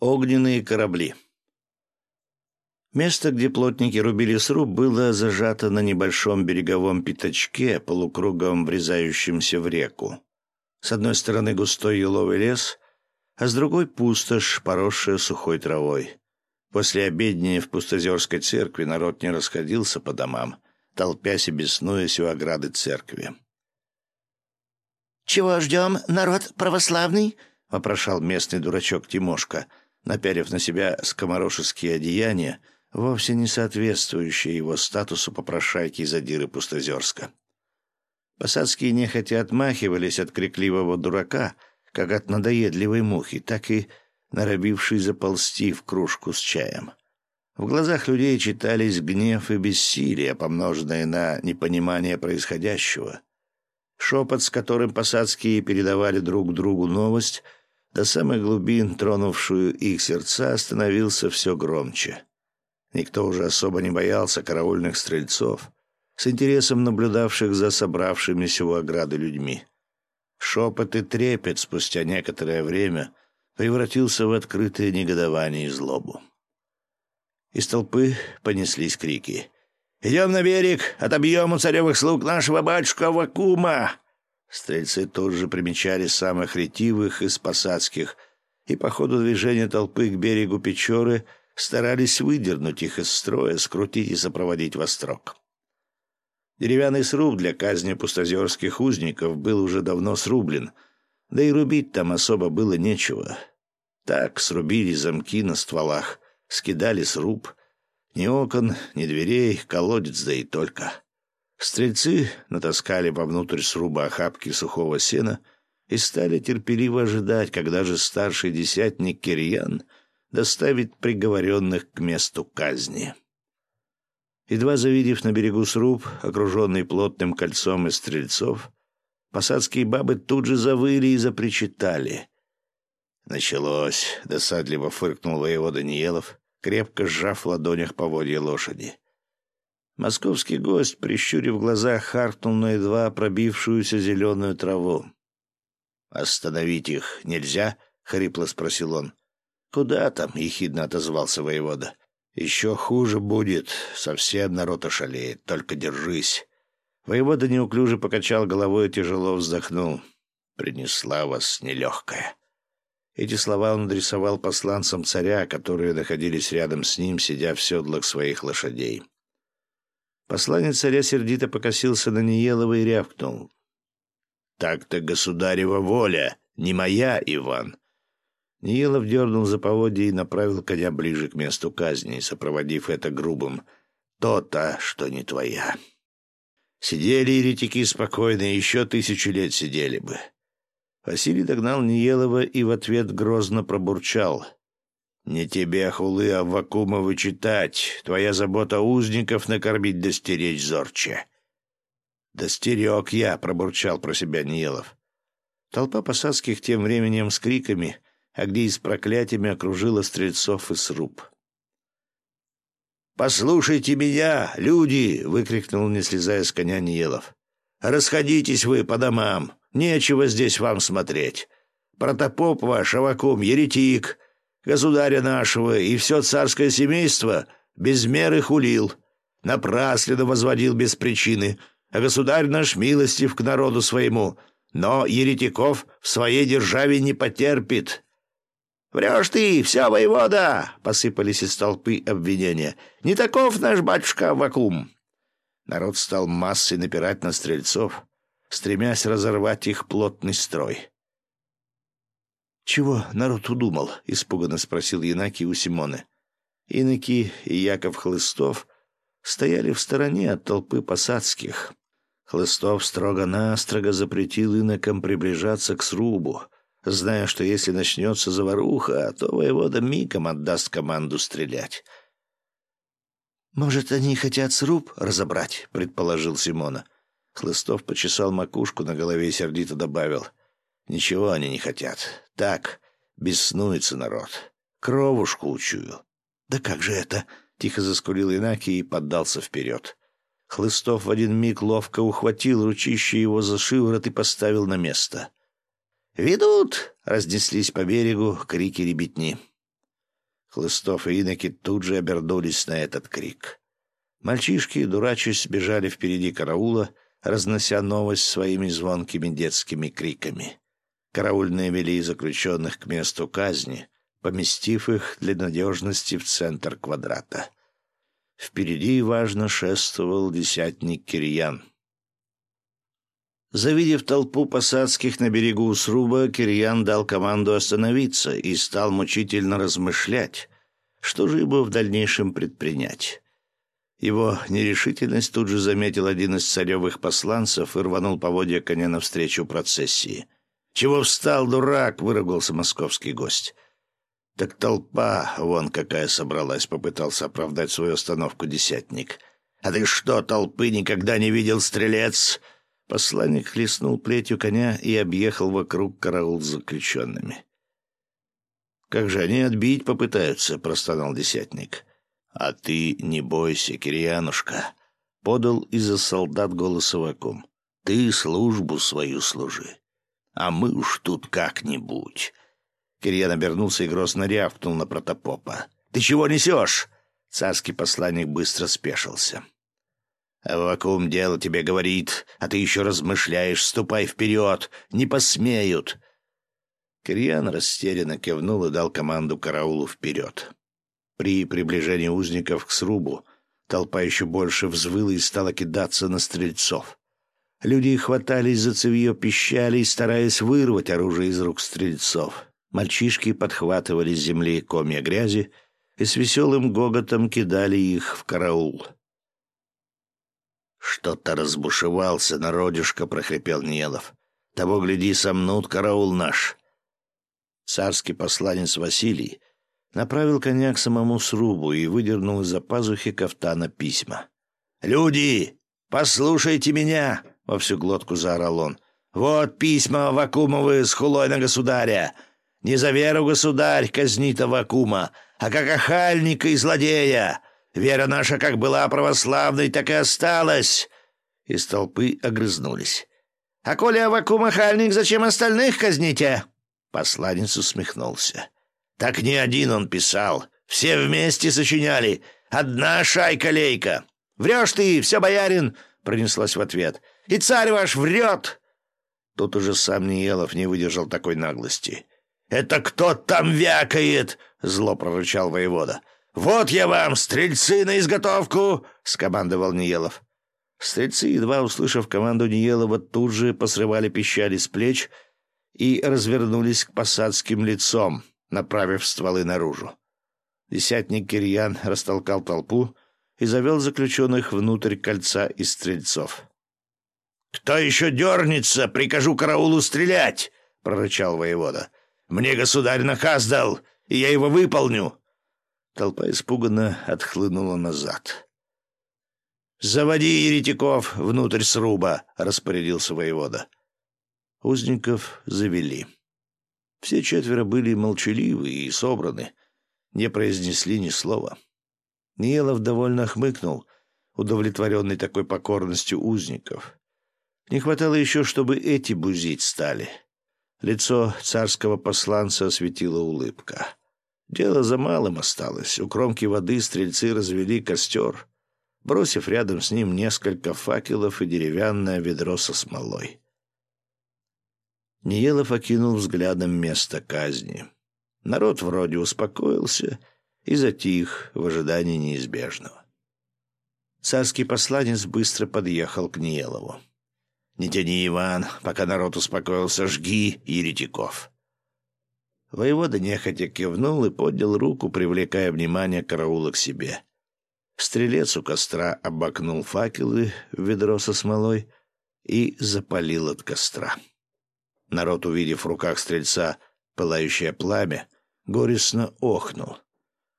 Огненные корабли. Место, где плотники рубили сруб, было зажато на небольшом береговом пятачке, полукругом врезающемся в реку. С одной стороны густой еловый лес, а с другой пустошь, поросшая сухой травой. После обедни в Пустозерской церкви народ не расходился по домам, толпясь и беснуясь у ограды церкви. «Чего ждем, народ православный?» — вопрошал местный дурачок Тимошка — наперев на себя скоморошеские одеяния, вовсе не соответствующие его статусу попрошайки из Адиры Пустозерска. Посадские нехотя отмахивались от крикливого дурака, как от надоедливой мухи, так и норовившей заползти в кружку с чаем. В глазах людей читались гнев и бессилие, помноженные на непонимание происходящего. Шепот, с которым посадские передавали друг другу новость — до самых глубин, тронувшую их сердца, становился все громче. Никто уже особо не боялся караульных стрельцов, с интересом наблюдавших за собравшимися у ограды людьми. Шепот и трепет спустя некоторое время превратился в открытое негодование и злобу. Из толпы понеслись крики. «Идем на берег, отобьем у царевых слуг нашего батюшка Вакума!» Стрельцы тут же примечали самых ретивых из посадских, и по ходу движения толпы к берегу Печоры старались выдернуть их из строя, скрутить и сопроводить во строк. Деревянный сруб для казни пустозерских узников был уже давно срублен, да и рубить там особо было нечего. Так срубили замки на стволах, скидали сруб. Ни окон, ни дверей, колодец, да и только. Стрельцы натаскали вовнутрь сруба охапки сухого сена и стали терпеливо ожидать, когда же старший десятник Кирьян доставит приговоренных к месту казни. Едва завидев на берегу сруб, окруженный плотным кольцом из стрельцов, посадские бабы тут же завыли и запричитали. Началось, досадливо фыркнул воевода Даниелов, крепко сжав в ладонях поводья лошади. Московский гость, прищурив глаза, харкнул на едва пробившуюся зеленую траву. «Остановить их нельзя?» — хрипло спросил он. «Куда там?» — ехидно отозвался воевода. «Еще хуже будет. Совсем народ ошалеет. Только держись». Воевода неуклюже покачал головой и тяжело вздохнул. «Принесла вас нелегкая». Эти слова он адресовал посланцам царя, которые находились рядом с ним, сидя в седлах своих лошадей. Посланец царя сердито покосился на Ниелова и рявкнул. «Так-то государева воля, не моя, Иван!» Ниелов дернул за поводья и направил коня ближе к месту казни, сопроводив это грубым «то-то, что не твоя». Сидели еретики спокойно, еще тысячу лет сидели бы. Василий догнал Ниелова и в ответ грозно пробурчал — не тебе, хулы, Аввакума, вычитать. Твоя забота узников накормить да стеречь зорче. «Достерег я», — пробурчал про себя Ниелов. Толпа посадских тем временем с криками, а где и с проклятиями окружила стрельцов и сруб. «Послушайте меня, люди!» — выкрикнул, не слезая с коня Ниелов. «Расходитесь вы по домам, нечего здесь вам смотреть. Протопоп ваш, Авакум, еретик, государя нашего и все царское семейство без меры хулил, напрасленно возводил без причины, а государь наш милостив к народу своему, но еретиков в своей державе не потерпит». «Врешь ты, все, воевода!» — посыпались из толпы обвинения. «Не таков наш батюшка Вакум!» Народ стал массой напирать на стрельцов, стремясь разорвать их плотный строй. «Чего народ удумал?» — испуганно спросил Янакий у Симоны. Иноки и Яков Хлыстов стояли в стороне от толпы посадских. Хлыстов строго-настрого запретил инокам приближаться к срубу, зная, что если начнется заваруха, то воевода мигом отдаст команду стрелять. «Может, они хотят сруб разобрать?» — предположил Симона. Хлыстов почесал макушку на голове и сердито добавил — Ничего они не хотят. Так, беснуется народ. Кровушку учую. Да как же это? Тихо заскулил Инаки и поддался вперед. Хлыстов в один миг ловко ухватил ручище его за шиворот и поставил на место. «Ведут!» — разнеслись по берегу крики ребятни. Хлыстов и иноки тут же обернулись на этот крик. Мальчишки, дурачась, бежали впереди караула, разнося новость своими звонкими детскими криками. Караульные вели заключенных к месту казни, поместив их для надежности в центр квадрата. Впереди важно шествовал десятник Кирьян. Завидев толпу посадских на берегу сруба, Кирьян дал команду остановиться и стал мучительно размышлять, что же ему в дальнейшем предпринять. Его нерешительность тут же заметил один из царевых посланцев и рванул поводья коня навстречу процессии. «Чего встал, дурак?» — выругался московский гость. «Так толпа вон какая собралась», — попытался оправдать свою остановку десятник. «А ты что, толпы никогда не видел, стрелец?» Посланник хлестнул плетью коня и объехал вокруг караул с заключенными. «Как же они отбить попытаются?» — простонал десятник. «А ты не бойся, Кирьянушка», — подал из-за солдат голос Авакум. «Ты службу свою служи, а мы уж тут как-нибудь». Кирьян обернулся и грозно рявкнул на протопопа. «Ты чего несешь?» Царский посланник быстро спешился. «Авакум дело тебе говорит, а ты еще размышляешь. Ступай вперед! Не посмеют!» Кирьян растерянно кивнул и дал команду караулу вперед. При приближении узников к срубу толпа еще больше взвыла и стала кидаться на стрельцов. Люди хватались за цевье, пищали, стараясь вырвать оружие из рук стрельцов. Мальчишки подхватывали с земли комья грязи и с веселым гоготом кидали их в караул. «Что-то разбушевался, народюшка», — прохрипел Нелов. «Того, гляди, сомнут караул наш». Царский посланец Василий направил коня к самому срубу и выдернул из-за пазухи кафтана письма. «Люди, послушайте меня!» — во всю глотку заорал он. «Вот письма Вакумовы с хулой на государя. Не за веру государь казнит Авакума, а как охальника и злодея. Вера наша как была православной, так и осталась!» Из толпы огрызнулись. «А коли Авакум охальник, зачем остальных казните?» Посланец усмехнулся. «Так не один он писал. Все вместе сочиняли. Одна шайка-лейка. Врешь ты, все, боярин!» Пронеслась в ответ. «И царь ваш врет!» Тут уже сам Ниелов не выдержал такой наглости. «Это кто там вякает?» — зло прорычал воевода. «Вот я вам, стрельцы на изготовку!» — скомандовал Ниелов. Стрельцы, едва услышав команду Ниелова, тут же посрывали пищали с плеч и развернулись к посадским лицом, направив стволы наружу. Десятник Кирьян растолкал толпу и завел заключенных внутрь кольца из стрельцов. «Кто еще дернется, прикажу караулу стрелять!» — прорычал воевода. «Мне государь наказ дал, и я его выполню!» Толпа испуганно отхлынула назад. «Заводи еретиков внутрь сруба!» — распорядился воевода. Узников завели. Все четверо были молчаливы и собраны, не произнесли ни слова. Ниелов довольно хмыкнул, удовлетворенный такой покорностью узников. Не хватало еще, чтобы эти бузить стали. Лицо царского посланца осветила улыбка. Дело за малым осталось. У кромки воды стрельцы развели костер, бросив рядом с ним несколько факелов и деревянное ведро со смолой. Ниелов окинул взглядом место казни. Народ вроде успокоился и затих в ожидании неизбежного. Царский посланец быстро подъехал к Ниелову. «Не тяни, Иван, пока народ успокоился, жги еретиков». Воевода нехотя кивнул и поднял руку, привлекая внимание караула к себе. Стрелец у костра обокнул факелы в ведро со смолой и запалил от костра. Народ, увидев в руках стрельца пылающее пламя, горестно охнул.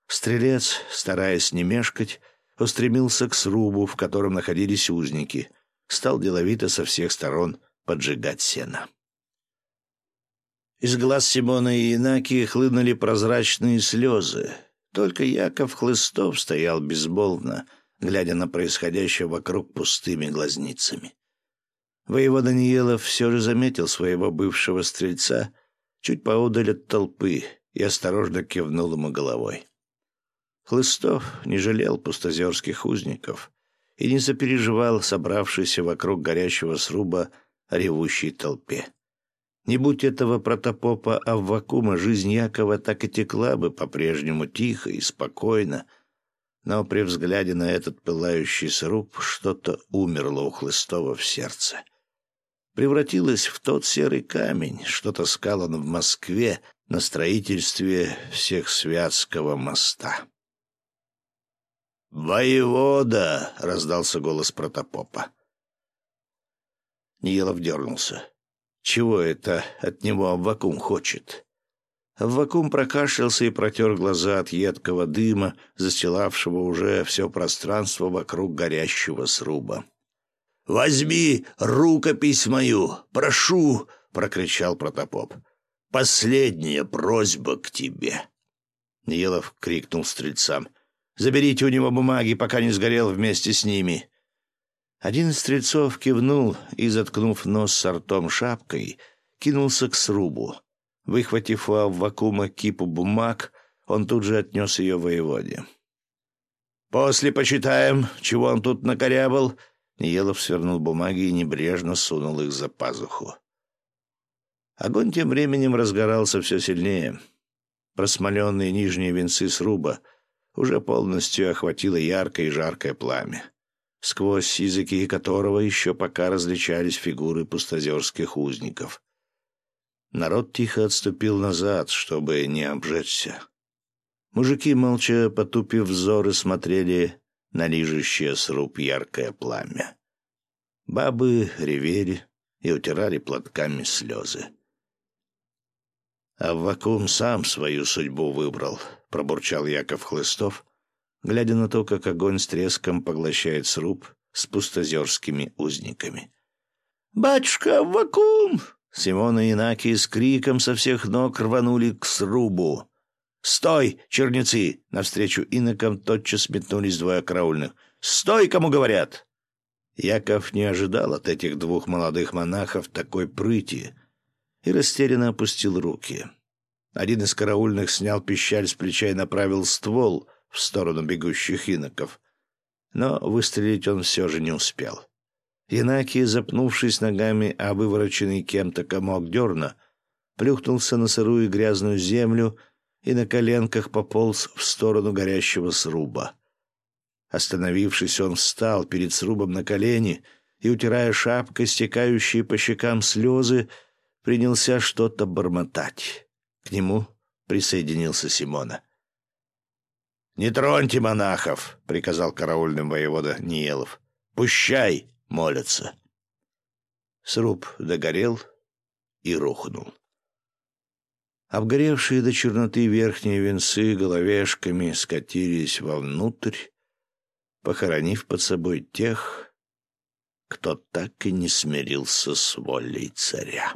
Стрелец, стараясь не мешкать, устремился к срубу, в котором находились узники, стал деловито со всех сторон поджигать сено. Из глаз Симона и Инаки хлынули прозрачные слезы. Только Яков Хлыстов стоял безмолвно, глядя на происходящее вокруг пустыми глазницами. Воевода Даниелов все же заметил своего бывшего стрельца чуть поодаль от толпы и осторожно кивнул ему головой. Хлыстов не жалел пустозерских узников и не сопереживал собравшейся вокруг горящего сруба ревущей толпе. Не будь этого протопопа Аввакума, жизнь Якова так и текла бы по-прежнему тихо и спокойно, но при взгляде на этот пылающий сруб что-то умерло у Хлыстова в сердце. Превратилось в тот серый камень, что таскал он в Москве на строительстве всех Святского моста. «Воевода!» — раздался голос протопопа. Ниелов дернулся. Чего это от него Аввакум хочет? Аввакум прокашлялся и протер глаза от едкого дыма, застилавшего уже все пространство вокруг горящего сруба. «Возьми рукопись мою, прошу!» — прокричал протопоп. «Последняя просьба к тебе!» Елов крикнул стрельцам. «Заберите у него бумаги, пока не сгорел вместе с ними!» Один из стрельцов кивнул и, заткнув нос с ртом шапкой, кинулся к срубу. Выхватив у Аввакума кипу бумаг, он тут же отнес ее воеводе. «После почитаем, чего он тут накорябал». Ниелов свернул бумаги и небрежно сунул их за пазуху. Огонь тем временем разгорался все сильнее. Просмоленные нижние венцы сруба уже полностью охватило яркое и жаркое пламя сквозь языки которого еще пока различались фигуры пустозерских узников. Народ тихо отступил назад, чтобы не обжечься. Мужики, молча потупив взоры, смотрели на лижущее сруб яркое пламя. Бабы ревели и утирали платками слезы. «А вакуум сам свою судьбу выбрал», — пробурчал Яков Хлыстов, глядя на то, как огонь с треском поглощает сруб с пустозерскими узниками. «Батюшка, вакуум!» Симона и Инаки с криком со всех ног рванули к срубу. «Стой, черницы!» Навстречу инокам тотчас метнулись двое караульных. «Стой, кому говорят!» Яков не ожидал от этих двух молодых монахов такой прыти и растерянно опустил руки. Один из караульных снял пищаль с плеча и направил ствол — в сторону бегущих иноков. Но выстрелить он все же не успел. Янакий, запнувшись ногами о вывороченный кем-то комок дерна, плюхнулся на сырую грязную землю и на коленках пополз в сторону горящего сруба. Остановившись, он встал перед срубом на колени и, утирая шапкой стекающие по щекам слезы, принялся что-то бормотать. К нему присоединился Симона. «Не троньте монахов!» — приказал караульным воевода Ниелов. «Пущай!» — молятся. Сруб догорел и рухнул. Обгоревшие до черноты верхние венцы головешками скатились вовнутрь, похоронив под собой тех, кто так и не смирился с волей царя.